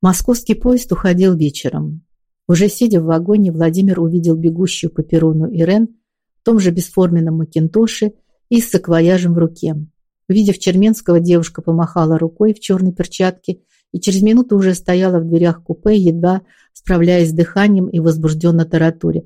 Московский поезд уходил вечером. Уже сидя в вагоне, Владимир увидел бегущую по перрону Ирен в том же бесформенном макинтоше и с саквояжем в руке. Увидев Черменского, девушка помахала рукой в черной перчатке и через минуту уже стояла в дверях купе, едва справляясь с дыханием и возбужденно таратуре.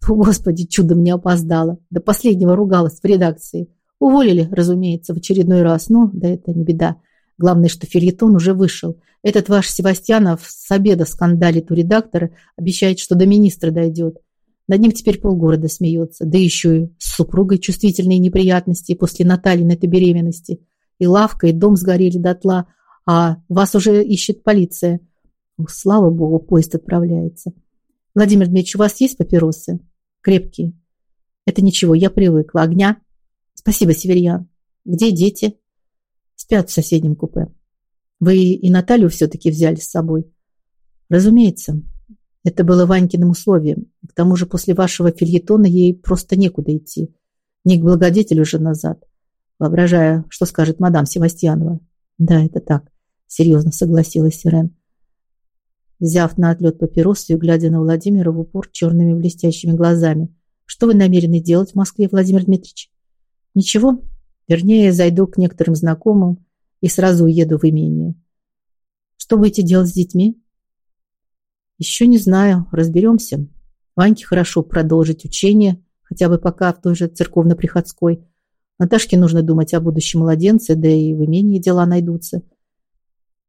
Фу, господи, чудом не опоздала. До последнего ругалась в редакции. Уволили, разумеется, в очередной раз. Но да это не беда. Главное, что фельетон уже вышел. Этот ваш Севастьянов с обеда скандалит у редактора, обещает, что до министра дойдет. Над ним теперь полгорода смеется. Да еще и с супругой чувствительные неприятности после Натальи на этой беременности. И лавка, и дом сгорели дотла, а вас уже ищет полиция. Ух, слава богу, поезд отправляется. Владимир Дмитриевич, у вас есть папиросы? Крепкие. Это ничего, я привыкла. Огня? Спасибо, Северьян. Где дети? Спят в соседнем купе. Вы и Наталью все-таки взяли с собой? Разумеется. Это было Ванькиным условием. К тому же после вашего фильетона ей просто некуда идти. Не к благодетелю же назад. Воображая, что скажет мадам Севастьянова. Да, это так. Серьезно согласилась Сирен. Взяв на отлет папиросу и глядя на Владимира в упор черными блестящими глазами. Что вы намерены делать в Москве, Владимир Дмитриевич? Ничего. Вернее, зайду к некоторым знакомым и сразу уеду в имение. Что будете делать с детьми? Еще не знаю. Разберемся. Ваньке хорошо продолжить учение, хотя бы пока в той же церковно-приходской. Наташке нужно думать о будущем младенце, да и в имении дела найдутся.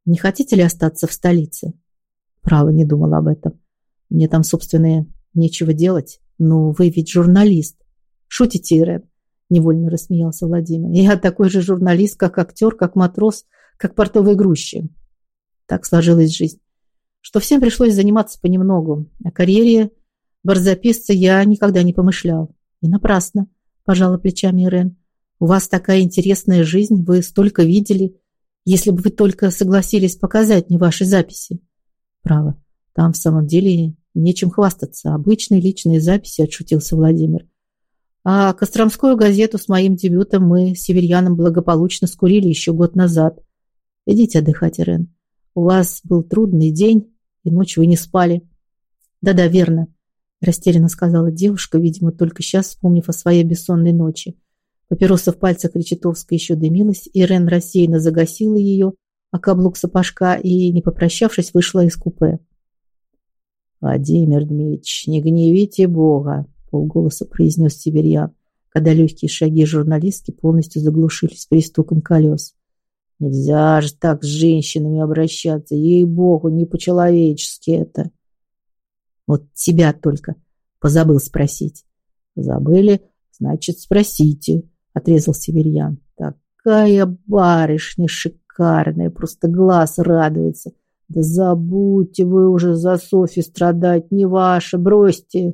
Не хотите ли остаться в столице? Право, не думала об этом. Мне там, собственно, нечего делать. Но вы ведь журналист. Шутите, Ирен? Невольно рассмеялся Владимир. Я такой же журналист, как актер, как матрос, как портовый грузчик. Так сложилась жизнь. Что всем пришлось заниматься понемногу. О карьере барзаписца я никогда не помышлял. И напрасно, пожала плечами Ирен. У вас такая интересная жизнь, вы столько видели. Если бы вы только согласились показать мне ваши записи. Право, там в самом деле нечем хвастаться. Обычные личные записи, отшутился Владимир. А Костромскую газету с моим дебютом мы с Северьяном благополучно скурили еще год назад. Идите отдыхать, Ирен. У вас был трудный день, и ночь вы не спали. Да-да, верно, растерянно сказала девушка, видимо, только сейчас вспомнив о своей бессонной ночи. Папироса в пальцах Речетовской еще дымилась, Ирен рассеянно загасила ее, а каблук сапожка и, не попрощавшись, вышла из купе. «Владимир Дмитриевич, не гневите Бога!» Полголоса произнес Северьян, когда легкие шаги журналистки полностью заглушились перестуком колес. Нельзя же так с женщинами обращаться, ей-богу, не по-человечески это. Вот тебя только позабыл спросить. Забыли, значит, спросите, отрезал Северьян. Такая барышня шикарная, просто глаз радуется. Да забудьте вы уже за Софи страдать, не ваше, бросьте.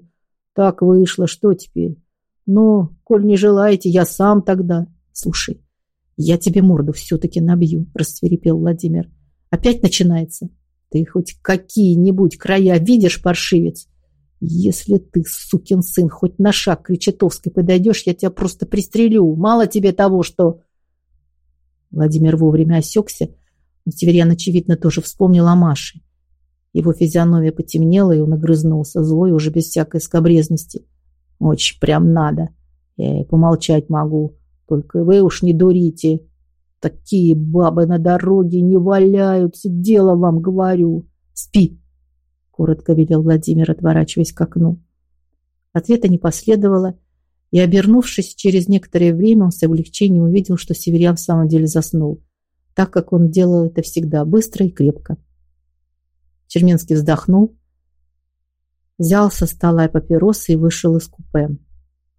Так вышло, что теперь? Ну, коль не желаете, я сам тогда. Слушай, я тебе морду все-таки набью, расцвирепел Владимир. Опять начинается. Ты хоть какие-нибудь края видишь, паршивец? Если ты, сукин сын, хоть на шаг к Речетовской подойдешь, я тебя просто пристрелю. Мало тебе того, что... Владимир вовремя осекся. Но Северян, очевидно, тоже вспомнил о Маше. Его физиономия потемнела, и он огрызнулся, злой, уже без всякой скобрезности. «Очень прям надо. Я и помолчать могу. Только вы уж не дурите. Такие бабы на дороге не валяются, дело вам говорю. Спи!» Коротко велел Владимир, отворачиваясь к окну. Ответа не последовало, и, обернувшись через некоторое время, он с облегчением увидел, что Северян в самом деле заснул, так как он делал это всегда быстро и крепко. Черменский вздохнул, взял со стола папиросы и вышел из купе.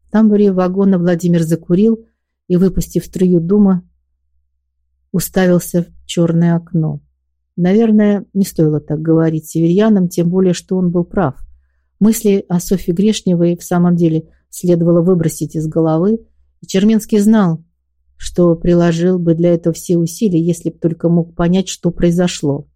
В тамбуре вагона Владимир закурил и, выпустив струю дума, уставился в черное окно. Наверное, не стоило так говорить северянам, тем более, что он был прав. Мысли о Софье Грешневой в самом деле следовало выбросить из головы, и Черменский знал, что приложил бы для этого все усилия, если бы только мог понять, что произошло.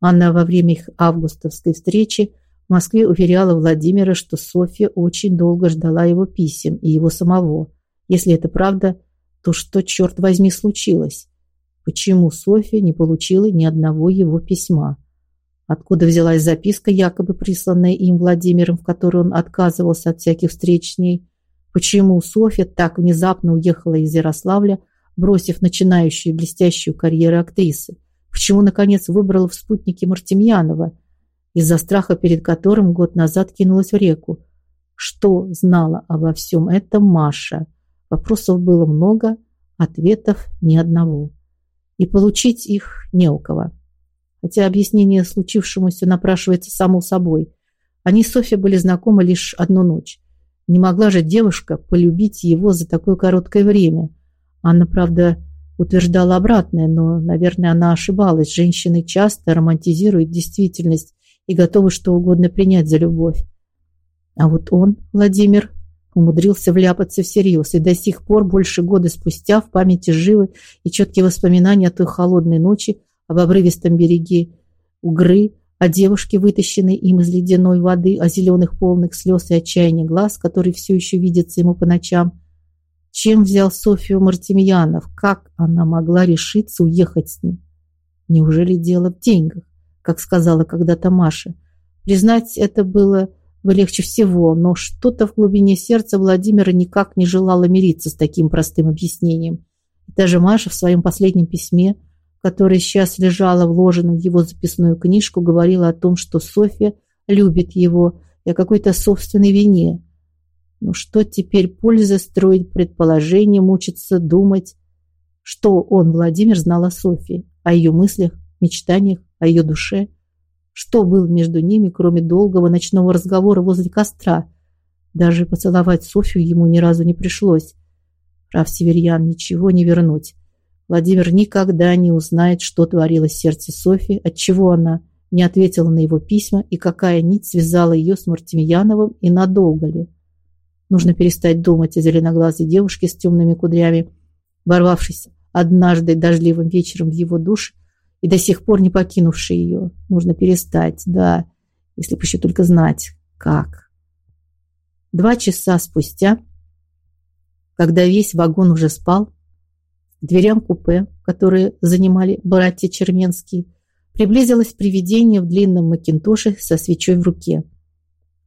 Анна во время их августовской встречи в Москве уверяла Владимира, что Софья очень долго ждала его писем и его самого. Если это правда, то что, черт возьми, случилось? Почему Софья не получила ни одного его письма? Откуда взялась записка, якобы присланная им Владимиром, в которой он отказывался от всяких встреч с ней? Почему Софья так внезапно уехала из Ярославля, бросив начинающую блестящую карьеру актрисы? Почему, наконец, выбрала в спутнике Мартемьянова, из-за страха перед которым год назад кинулась в реку? Что знала обо всем этом Маша? Вопросов было много, ответов ни одного. И получить их не у кого. Хотя объяснение случившемуся напрашивается само собой. Они с Софьей были знакомы лишь одну ночь. Не могла же девушка полюбить его за такое короткое время. Анна, правда, утверждала обратное, но, наверное, она ошибалась. Женщины часто романтизируют действительность и готовы что угодно принять за любовь. А вот он, Владимир, умудрился вляпаться всерьез, и до сих пор, больше года спустя, в памяти живы и четкие воспоминания о той холодной ночи, об обрывистом береге Угры, о девушке, вытащенной им из ледяной воды, о зеленых полных слез и отчаяния глаз, которые все еще видятся ему по ночам. Чем взял Софию Мартемьянов? Как она могла решиться уехать с ним? Неужели дело в деньгах, как сказала когда-то Маша? Признать это было бы легче всего, но что-то в глубине сердца Владимира никак не желало мириться с таким простым объяснением. Даже Маша в своем последнем письме, которое сейчас лежало вложенным в его записную книжку, говорила о том, что Софья любит его и о какой-то собственной вине. Ну что теперь пользы строить предположения, мучиться, думать? Что он, Владимир, знал о Софье, о ее мыслях, мечтаниях, о ее душе? Что было между ними, кроме долгого ночного разговора возле костра? Даже поцеловать Софью ему ни разу не пришлось. Прав Северьян, ничего не вернуть. Владимир никогда не узнает, что творилось в сердце Софьи, отчего она не ответила на его письма и какая нить связала ее с Мартемьяновым и надолго ли. Нужно перестать думать о зеленоглазой девушке с темными кудрями, ворвавшейся однажды дождливым вечером в его душ и до сих пор не покинувший ее. Нужно перестать, да, если бы еще только знать, как. Два часа спустя, когда весь вагон уже спал, дверям купе, которые занимали братья Черменские, приблизилось привидение в длинном макинтоше со свечой в руке.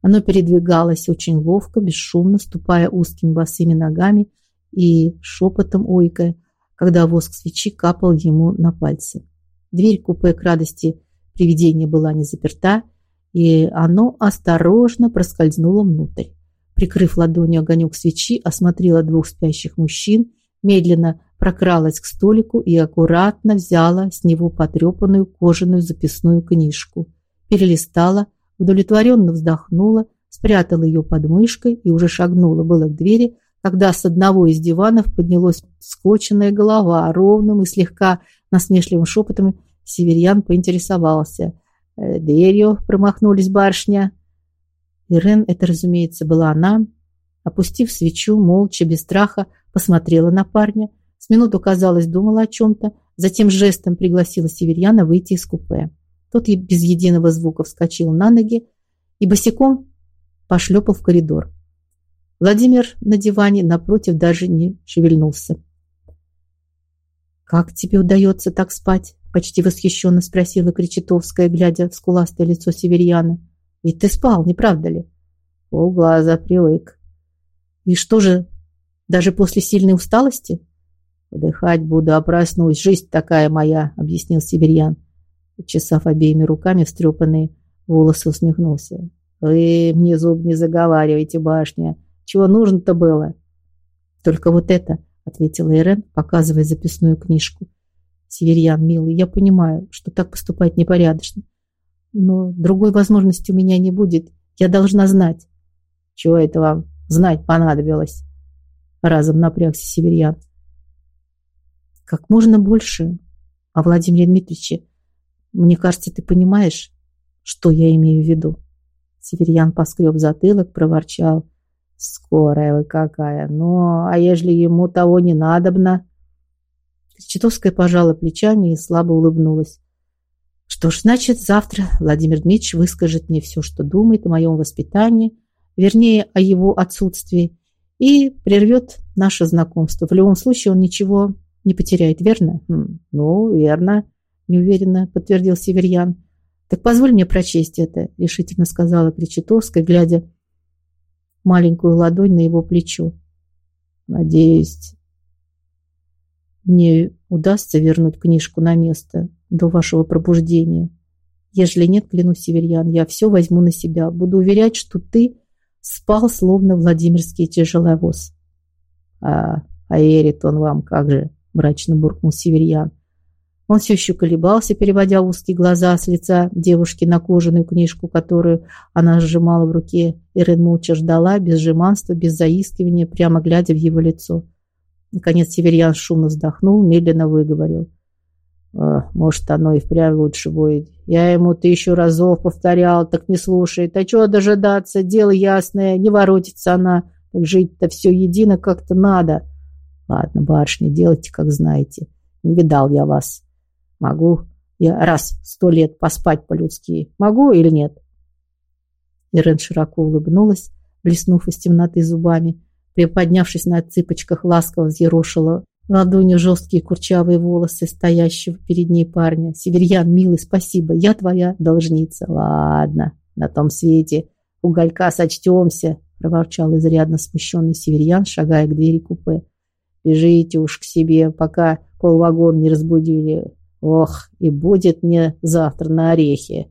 Оно передвигалось очень ловко, бесшумно, ступая узкими босыми ногами и шепотом ойкая, когда воск свечи капал ему на пальцы. Дверь купе к радости привидения была не заперта, и оно осторожно проскользнуло внутрь. Прикрыв ладонью огонек свечи, осмотрела двух спящих мужчин, медленно прокралась к столику и аккуратно взяла с него потрепанную кожаную записную книжку. Перелистала, удовлетворенно вздохнула, спрятала ее под мышкой и уже шагнула было к двери, когда с одного из диванов поднялась склоченная голова, ровным и слегка насмешливым шепотом Северьян поинтересовался. «Э, «Дверью промахнулись барышня». Ирен, это, разумеется, была она, опустив свечу, молча, без страха, посмотрела на парня, с минуту, казалось, думала о чем-то, затем жестом пригласила Северьяна выйти из купе. Тот без единого звука вскочил на ноги и босиком пошлепал в коридор. Владимир на диване напротив даже не шевельнулся. «Как тебе удается так спать?» Почти восхищенно спросила Кречетовская, глядя в скуластое лицо Северьяна. «Ведь ты спал, не правда ли?» «Полглаза привык». «И что же, даже после сильной усталости?» «Подыхать буду, а проснусь. Жизнь такая моя», — объяснил Северьян. Чесав обеими руками встрепанные волосы, усмехнулся. «Вы мне зуб не заговаривайте, башня. Чего нужно-то было?» «Только вот это», ответила Ирен, показывая записную книжку. Северьян, милый, я понимаю, что так поступать непорядочно. Но другой возможности у меня не будет. Я должна знать. Чего это вам знать понадобилось? Разом напрягся Северьян. Как можно больше о Владимире Дмитриевиче. Мне кажется, ты понимаешь, что я имею в виду. Северьян поскреб затылок, проворчал. Скорая вы какая. Ну, а ежели ему того не надобно? Читовская пожала плечами и слабо улыбнулась. Что ж, значит, завтра Владимир Дмитриевич выскажет мне все, что думает о моем воспитании, вернее, о его отсутствии, и прервет наше знакомство. В любом случае он ничего не потеряет, верно? Хм, ну, верно, неуверенно подтвердил Северьян. Так позволь мне прочесть это, решительно сказала Кречетовская, глядя маленькую ладонь на его плечо. Надеюсь, мне удастся вернуть книжку на место до вашего пробуждения. Ежели нет, клянусь, Северьян, я все возьму на себя. Буду уверять, что ты спал, словно Владимирский тяжеловоз. А, а верит он вам, как же, мрачно буркнул Северьян. Он все еще колебался, переводя узкие глаза с лица девушки на кожаную книжку, которую она сжимала в руке. Ирен молча ждала, без жеманства, без заискивания, прямо глядя в его лицо. Наконец Северьян шумно вздохнул, медленно выговорил. Может, оно и впрямь лучше будет. Я ему тысячу разов повторял, так не слушает. А чего дожидаться? Дело ясное, не воротится она. Так жить-то все едино как-то надо. Ладно, барышня, делайте, как знаете. Не видал я вас. Могу я раз сто лет поспать по-людски? Могу или нет? Ирен широко улыбнулась, блеснув из темноты зубами. Приподнявшись на цыпочках, ласково взъерошила ладонью жесткие курчавые волосы стоящего перед ней парня. «Северьян, милый, спасибо, я твоя должница». «Ладно, на том свете уголька сочтемся», проворчал изрядно смущенный Северьян, шагая к двери купе. «Бежите уж к себе, пока полвагон не разбудили. Ох, и будет мне завтра на орехи».